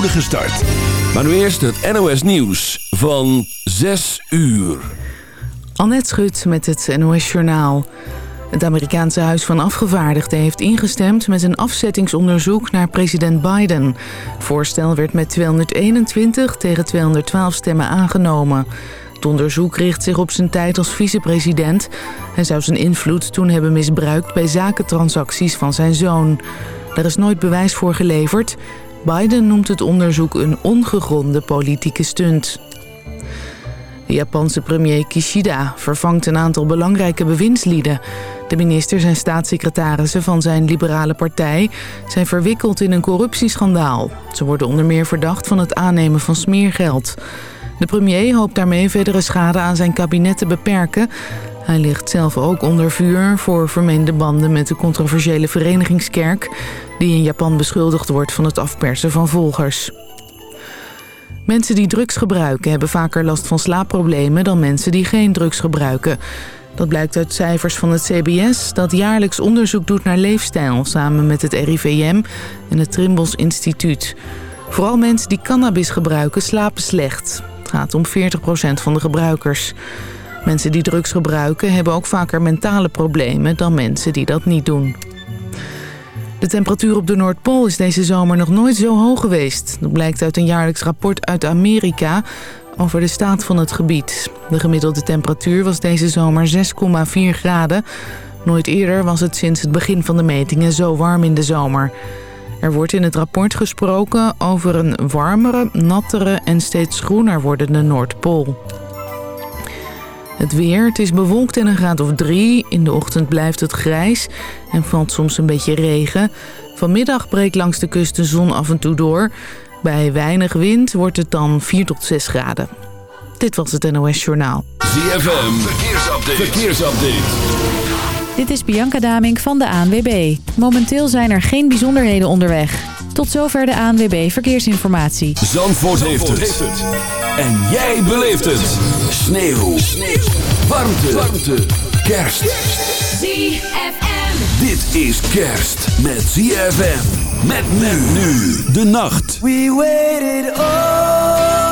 start. Maar nu eerst het NOS Nieuws van 6 uur. Annette Schut met het NOS Journaal. Het Amerikaanse Huis van Afgevaardigden heeft ingestemd met een afzettingsonderzoek naar president Biden. Het voorstel werd met 221 tegen 212 stemmen aangenomen. Het onderzoek richt zich op zijn tijd als vicepresident. Hij zou zijn invloed toen hebben misbruikt bij zakentransacties van zijn zoon. Daar is nooit bewijs voor geleverd. Biden noemt het onderzoek een ongegronde politieke stunt. De Japanse premier Kishida vervangt een aantal belangrijke bewindslieden. De ministers en staatssecretarissen van zijn liberale partij zijn verwikkeld in een corruptieschandaal. Ze worden onder meer verdacht van het aannemen van smeergeld. De premier hoopt daarmee verdere schade aan zijn kabinet te beperken. Hij ligt zelf ook onder vuur voor vermeende banden met de controversiële verenigingskerk... die in Japan beschuldigd wordt van het afpersen van volgers. Mensen die drugs gebruiken hebben vaker last van slaapproblemen dan mensen die geen drugs gebruiken. Dat blijkt uit cijfers van het CBS dat jaarlijks onderzoek doet naar leefstijl... samen met het RIVM en het Trimbos Instituut. Vooral mensen die cannabis gebruiken slapen slecht. Het gaat om 40% van de gebruikers. Mensen die drugs gebruiken hebben ook vaker mentale problemen dan mensen die dat niet doen. De temperatuur op de Noordpool is deze zomer nog nooit zo hoog geweest. Dat blijkt uit een jaarlijks rapport uit Amerika over de staat van het gebied. De gemiddelde temperatuur was deze zomer 6,4 graden. Nooit eerder was het sinds het begin van de metingen zo warm in de zomer. Er wordt in het rapport gesproken over een warmere, nattere en steeds groener wordende Noordpool. Het weer, het is bewolkt en een graad of drie. In de ochtend blijft het grijs en valt soms een beetje regen. Vanmiddag breekt langs de kust de zon af en toe door. Bij weinig wind wordt het dan 4 tot 6 graden. Dit was het NOS Journaal. ZFM, verkeersupdate. verkeersupdate. Dit is Bianca Damink van de ANWB. Momenteel zijn er geen bijzonderheden onderweg. Tot zover de ANWB Verkeersinformatie. Zandvoort, heeft, het. En jij beleeft het. Sneeuw. Sneeuw. Warmte. Warmte. Kerst. ZFM. Dit is kerst met ZFM. Met men nu de nacht. We waited all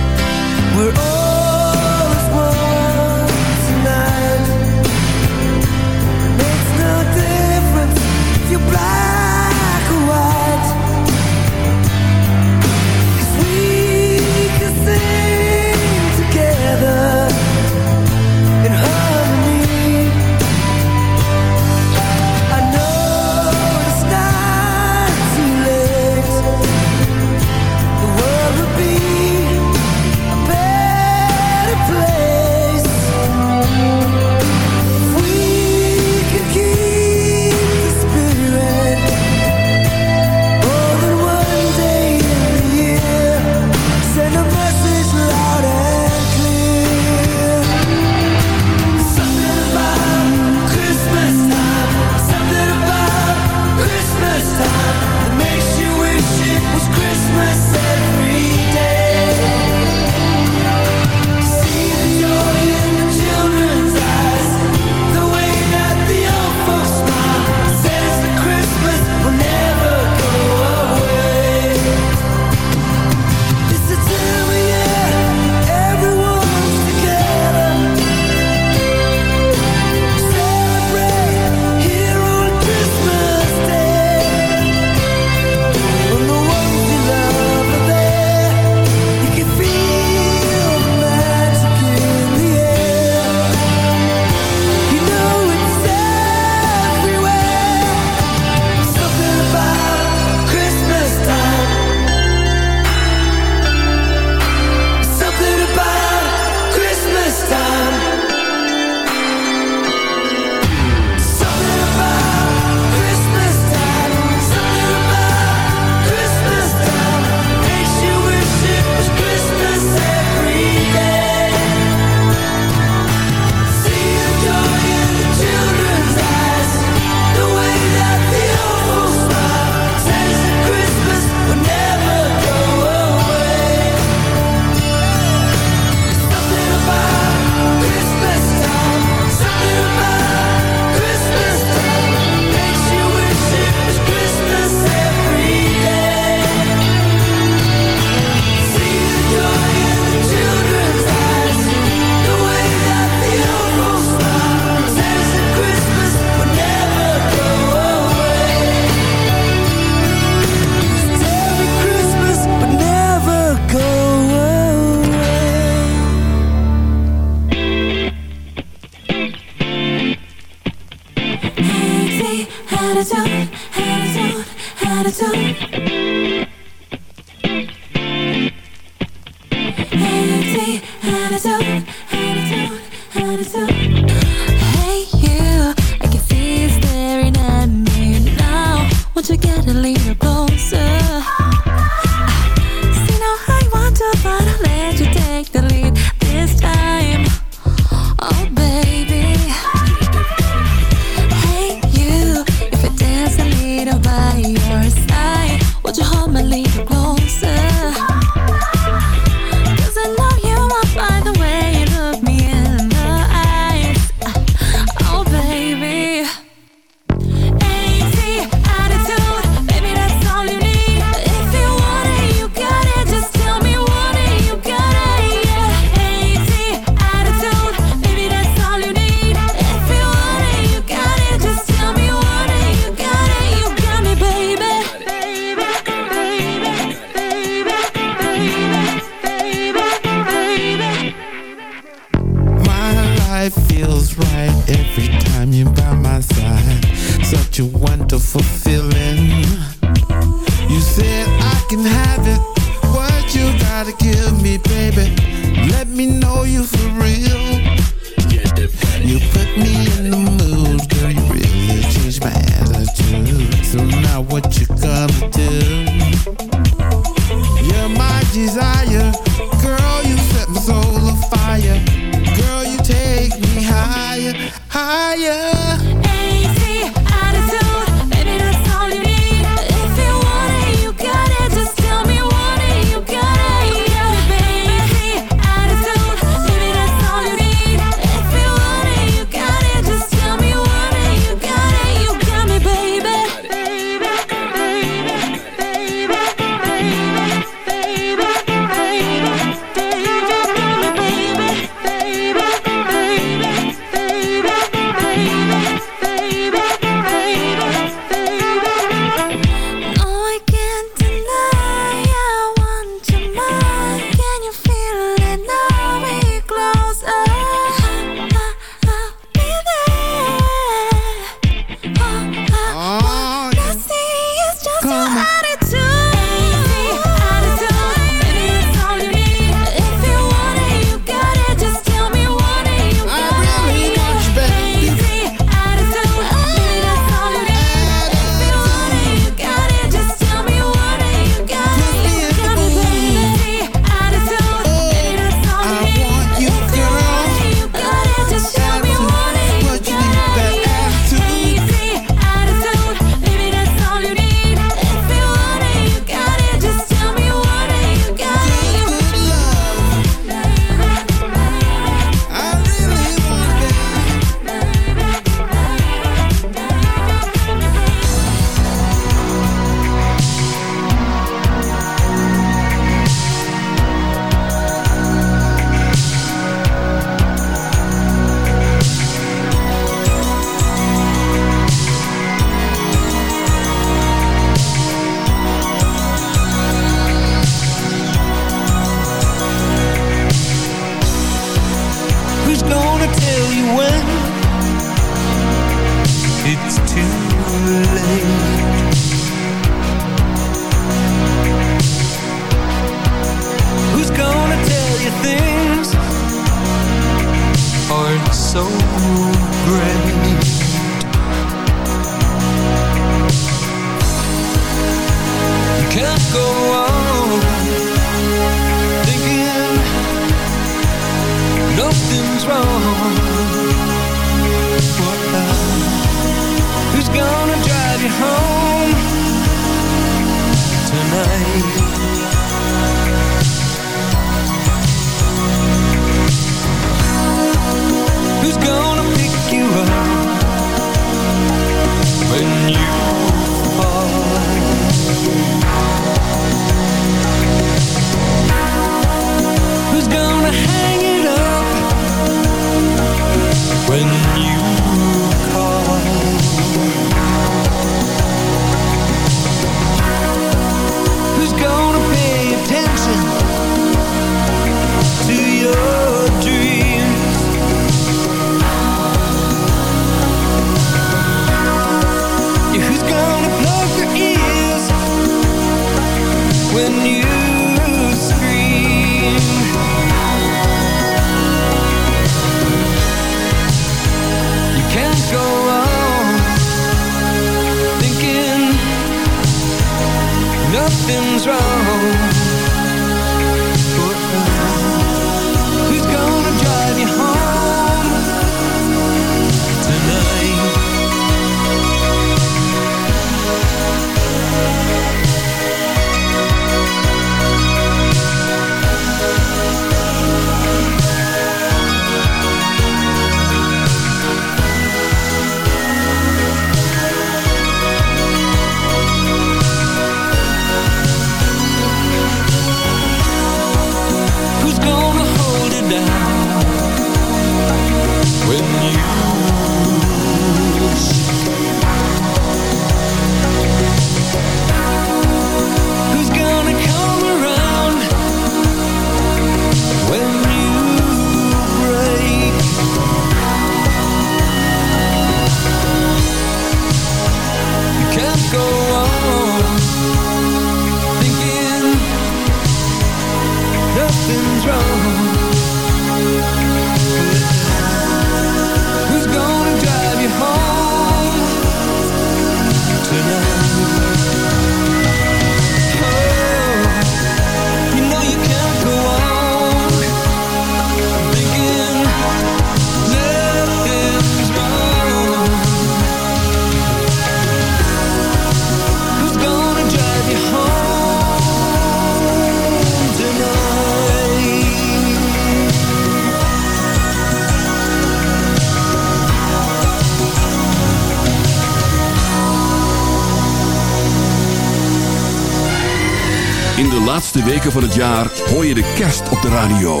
laatste weken van het jaar hoor je de kerst op de radio.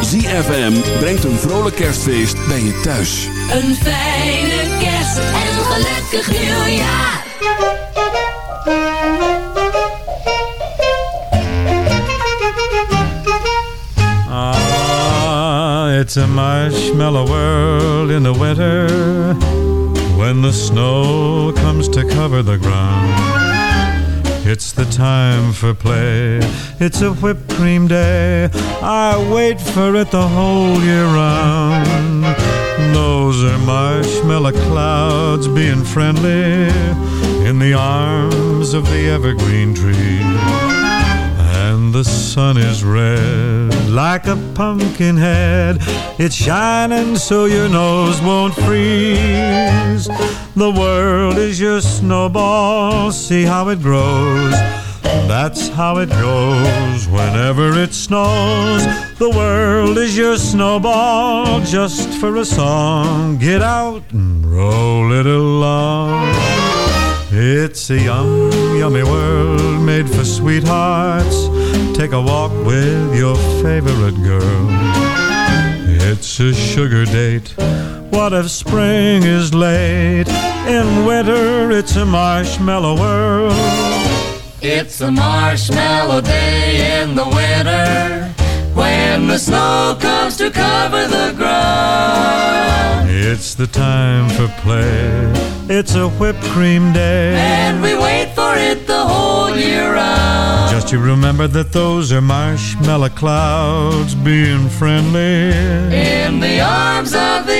ZFM brengt een vrolijk kerstfeest bij je thuis. Een fijne kerst en een gelukkig nieuwjaar. Ah, it's a marshmallow world in the winter when the snow comes to cover the ground. It's the time for play. It's a whipped cream day. I wait for it the whole year round. Those are marshmallow clouds being friendly in the arms of the evergreen tree. And the sun is red like a pumpkin head. It's shining so your nose won't freeze. The world is your snowball, see how it grows. That's how it goes whenever it snows. The world is your snowball, just for a song. Get out and roll it along. It's a yum, yummy world made for sweethearts. Take a walk with your favorite girl. It's a sugar date. What if spring is late? In winter, it's a marshmallow world. It's a marshmallow day in the winter when the snow comes to cover the ground. It's the time for play. It's a whipped cream day. And we wait for it the whole year round. Just you remember that those are marshmallow clouds being friendly. In the arms of the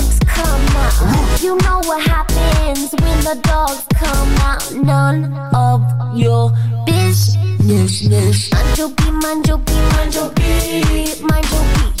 come out. You know what happens when the dogs come out. None of your business. Manjobi, manjobi, manjobi, manjobi. Manjobi,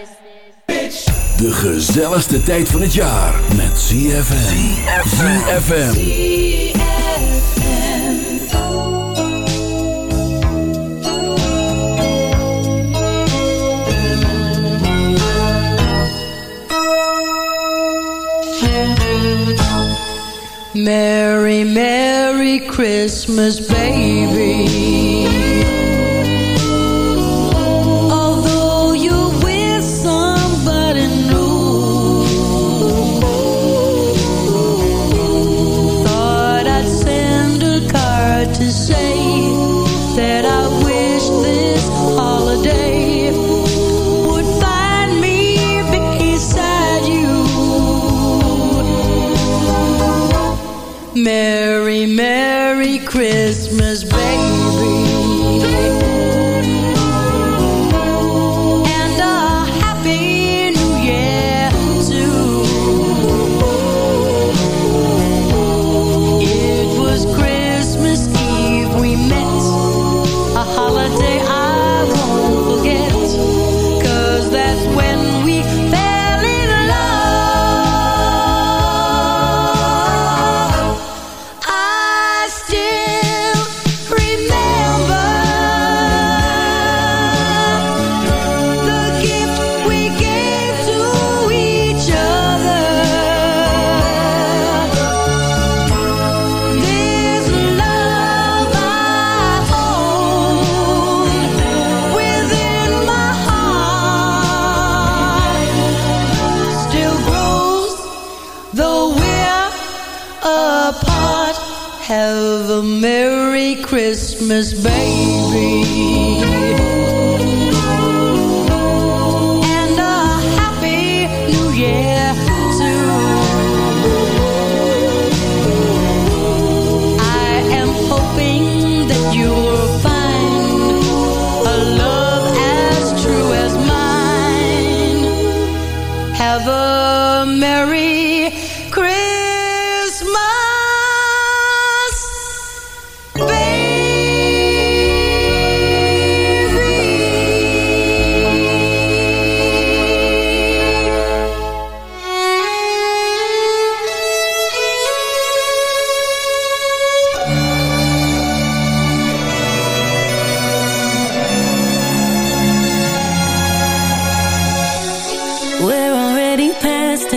De gezelligste tijd van het jaar met ZFM. ZFM. Merry, Merry Christmas, baby. Merry, Merry Christmas,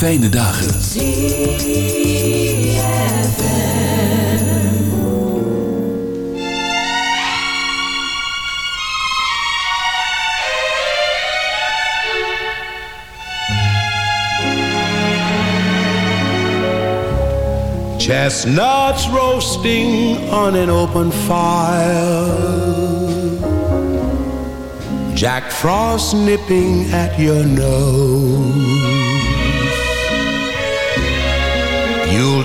fijne dagen. Chestnuts roasting on an open fire. Jack Frost nipping at your nose.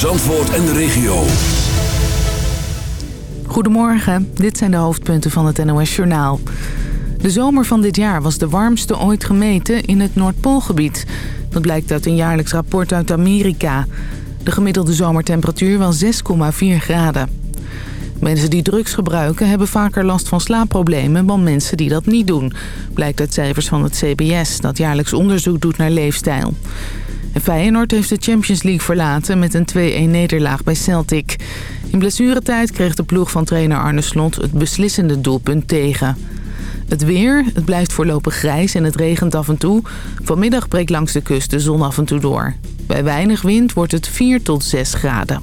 Zandvoort en de regio. Goedemorgen, dit zijn de hoofdpunten van het NOS-journaal. De zomer van dit jaar was de warmste ooit gemeten in het Noordpoolgebied. Dat blijkt uit een jaarlijks rapport uit Amerika. De gemiddelde zomertemperatuur was 6,4 graden. Mensen die drugs gebruiken hebben vaker last van slaapproblemen dan mensen die dat niet doen. Blijkt uit cijfers van het CBS, dat jaarlijks onderzoek doet naar leefstijl. En Feyenoord heeft de Champions League verlaten met een 2-1 nederlaag bij Celtic. In blessuretijd kreeg de ploeg van trainer Arne Slot het beslissende doelpunt tegen. Het weer, het blijft voorlopig grijs en het regent af en toe. Vanmiddag breekt langs de kust de zon af en toe door. Bij weinig wind wordt het 4 tot 6 graden.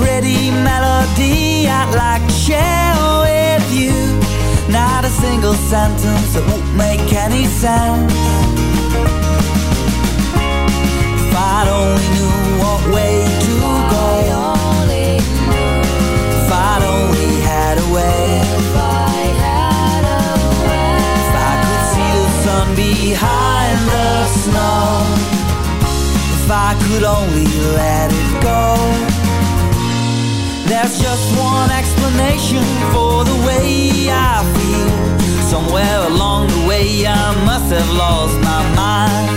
pretty melody I'd like to share with you. Not a single sentence that won't make any sense. If I'd only knew what way to go. If I'd only had a way. If I could see the sun behind the snow. If I could only let it go. There's just one explanation for the way I feel. Somewhere along the way, I must have lost my mind.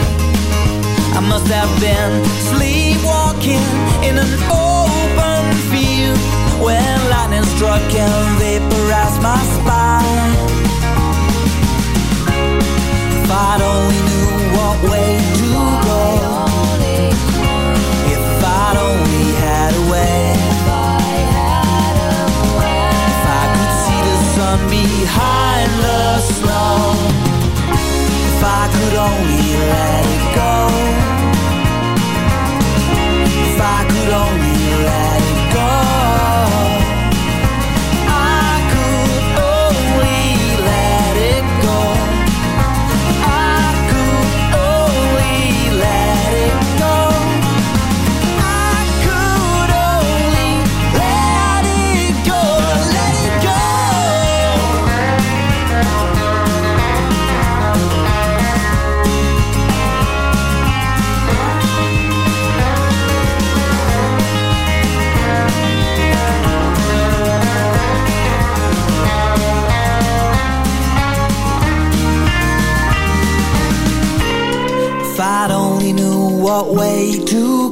I must have been sleepwalking in an open field when lightning struck and vaporized my spine. If I'd only knew what way to go. If I'd only had a way. Sun behind the snow. If I could only let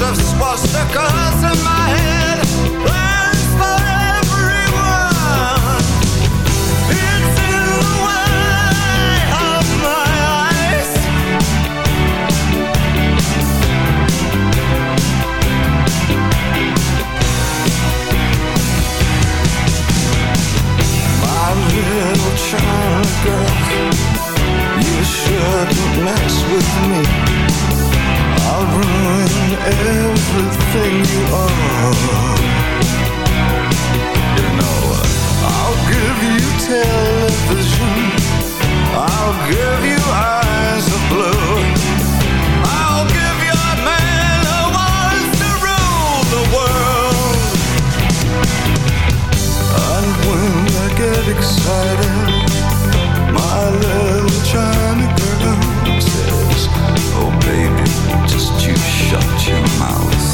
of swastikas in my everything you are. You know, I'll give you television. I'll give you eyes of blue. I'll give you a man who wants to rule the world. And when I get excited you shut your mouth.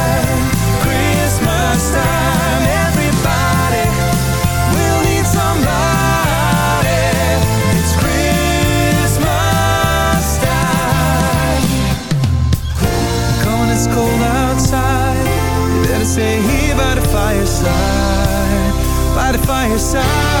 your side